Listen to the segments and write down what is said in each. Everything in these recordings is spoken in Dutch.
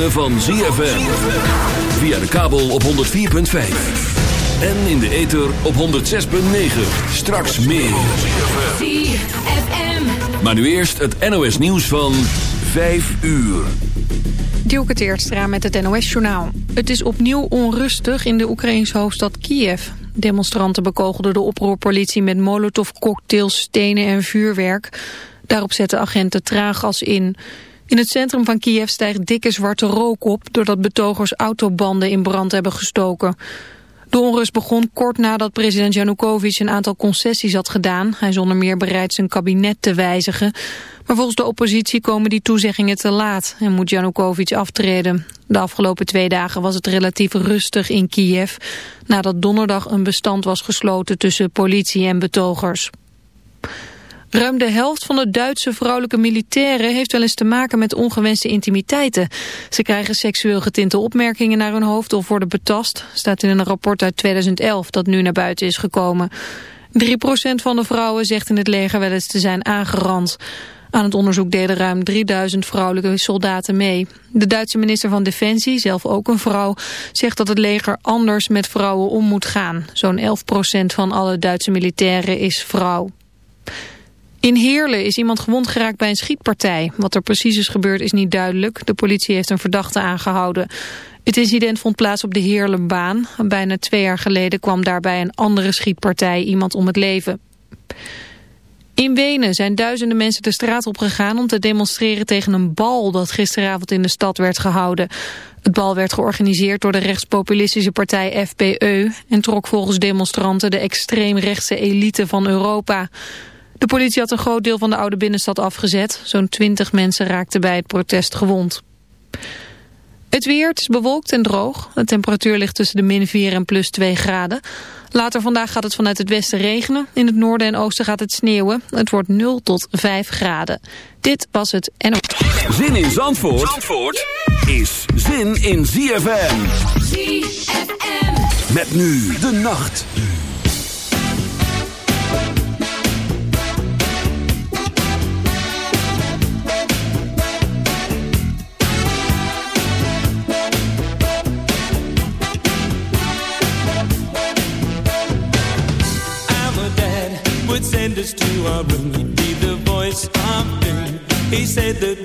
van ZFM. Via de kabel op 104.5. En in de ether op 106.9. Straks meer. ZFM. Maar nu eerst het NOS nieuws van 5 uur. Dielke Teertstra met het NOS-journaal. Het is opnieuw onrustig in de Oekraïnse hoofdstad Kiev. Demonstranten bekogelden de oproerpolitie met molotovcocktails, stenen en vuurwerk. Daarop zetten agenten traaggas in... In het centrum van Kiev stijgt dikke zwarte rook op... doordat betogers autobanden in brand hebben gestoken. De onrust begon kort nadat president Janukovic een aantal concessies had gedaan. Hij is onder meer bereid zijn kabinet te wijzigen. Maar volgens de oppositie komen die toezeggingen te laat... en moet Janukovic aftreden. De afgelopen twee dagen was het relatief rustig in Kiev... nadat donderdag een bestand was gesloten tussen politie en betogers. Ruim de helft van de Duitse vrouwelijke militairen heeft wel eens te maken met ongewenste intimiteiten. Ze krijgen seksueel getinte opmerkingen naar hun hoofd of worden betast, staat in een rapport uit 2011 dat nu naar buiten is gekomen. 3% van de vrouwen zegt in het leger wel eens te zijn aangerand. Aan het onderzoek deden ruim 3000 vrouwelijke soldaten mee. De Duitse minister van Defensie, zelf ook een vrouw, zegt dat het leger anders met vrouwen om moet gaan. Zo'n 11% van alle Duitse militairen is vrouw. In Heerlen is iemand gewond geraakt bij een schietpartij. Wat er precies is gebeurd is niet duidelijk. De politie heeft een verdachte aangehouden. Het incident vond plaats op de Heerlenbaan. Bijna twee jaar geleden kwam daarbij een andere schietpartij iemand om het leven. In Wenen zijn duizenden mensen de straat op gegaan om te demonstreren tegen een bal dat gisteravond in de stad werd gehouden. Het bal werd georganiseerd door de rechtspopulistische partij FPE en trok volgens demonstranten de extreemrechtse elite van Europa. De politie had een groot deel van de oude binnenstad afgezet. Zo'n 20 mensen raakten bij het protest gewond. Het weer, het is bewolkt en droog. De temperatuur ligt tussen de min 4 en plus 2 graden. Later vandaag gaat het vanuit het westen regenen. In het noorden en oosten gaat het sneeuwen. Het wordt 0 tot 5 graden. Dit was het en... Zin in Zandvoort, Zandvoort is zin in ZFM. ZFM. Met nu de nacht. Send us to our room. He'd be the voice of doom. He said that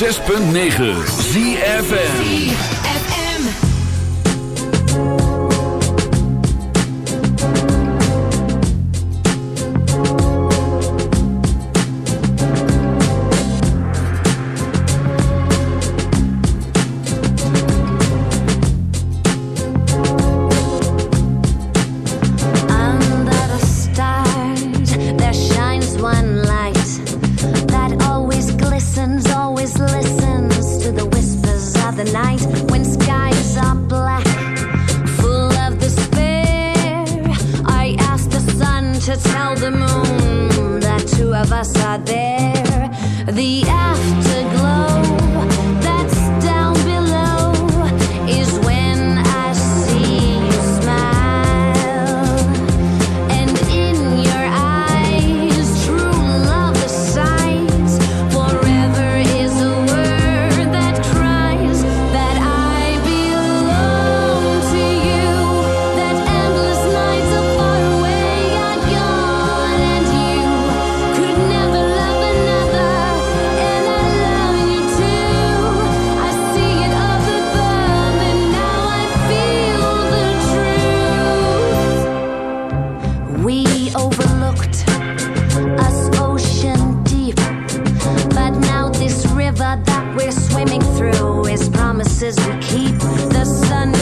106.9 ZFN As we keep. The sun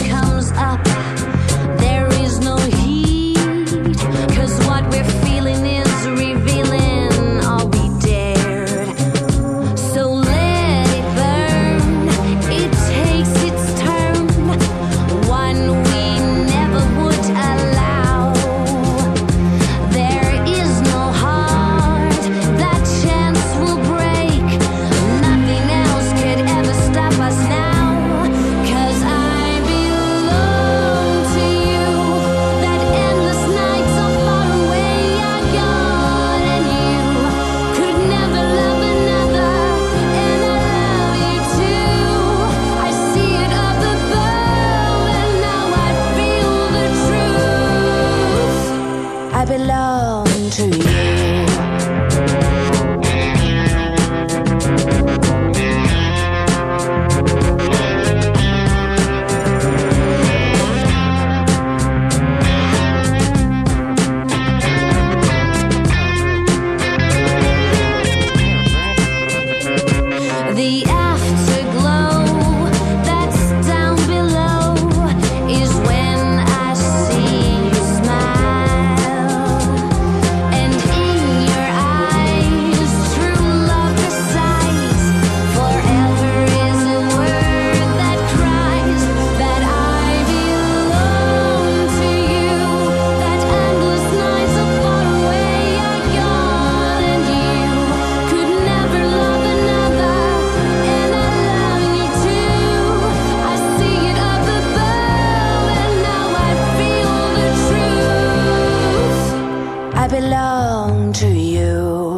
belong to you.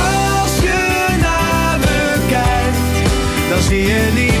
zie je niet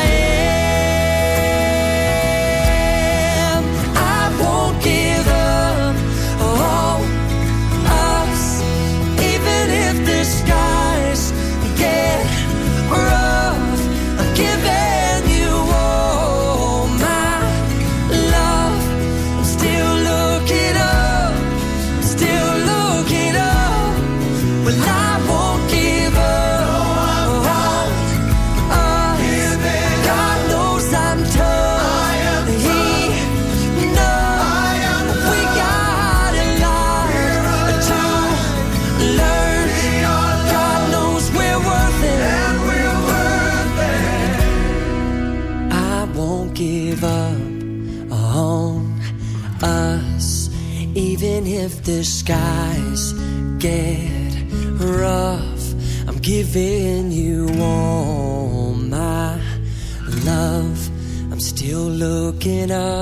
waking up.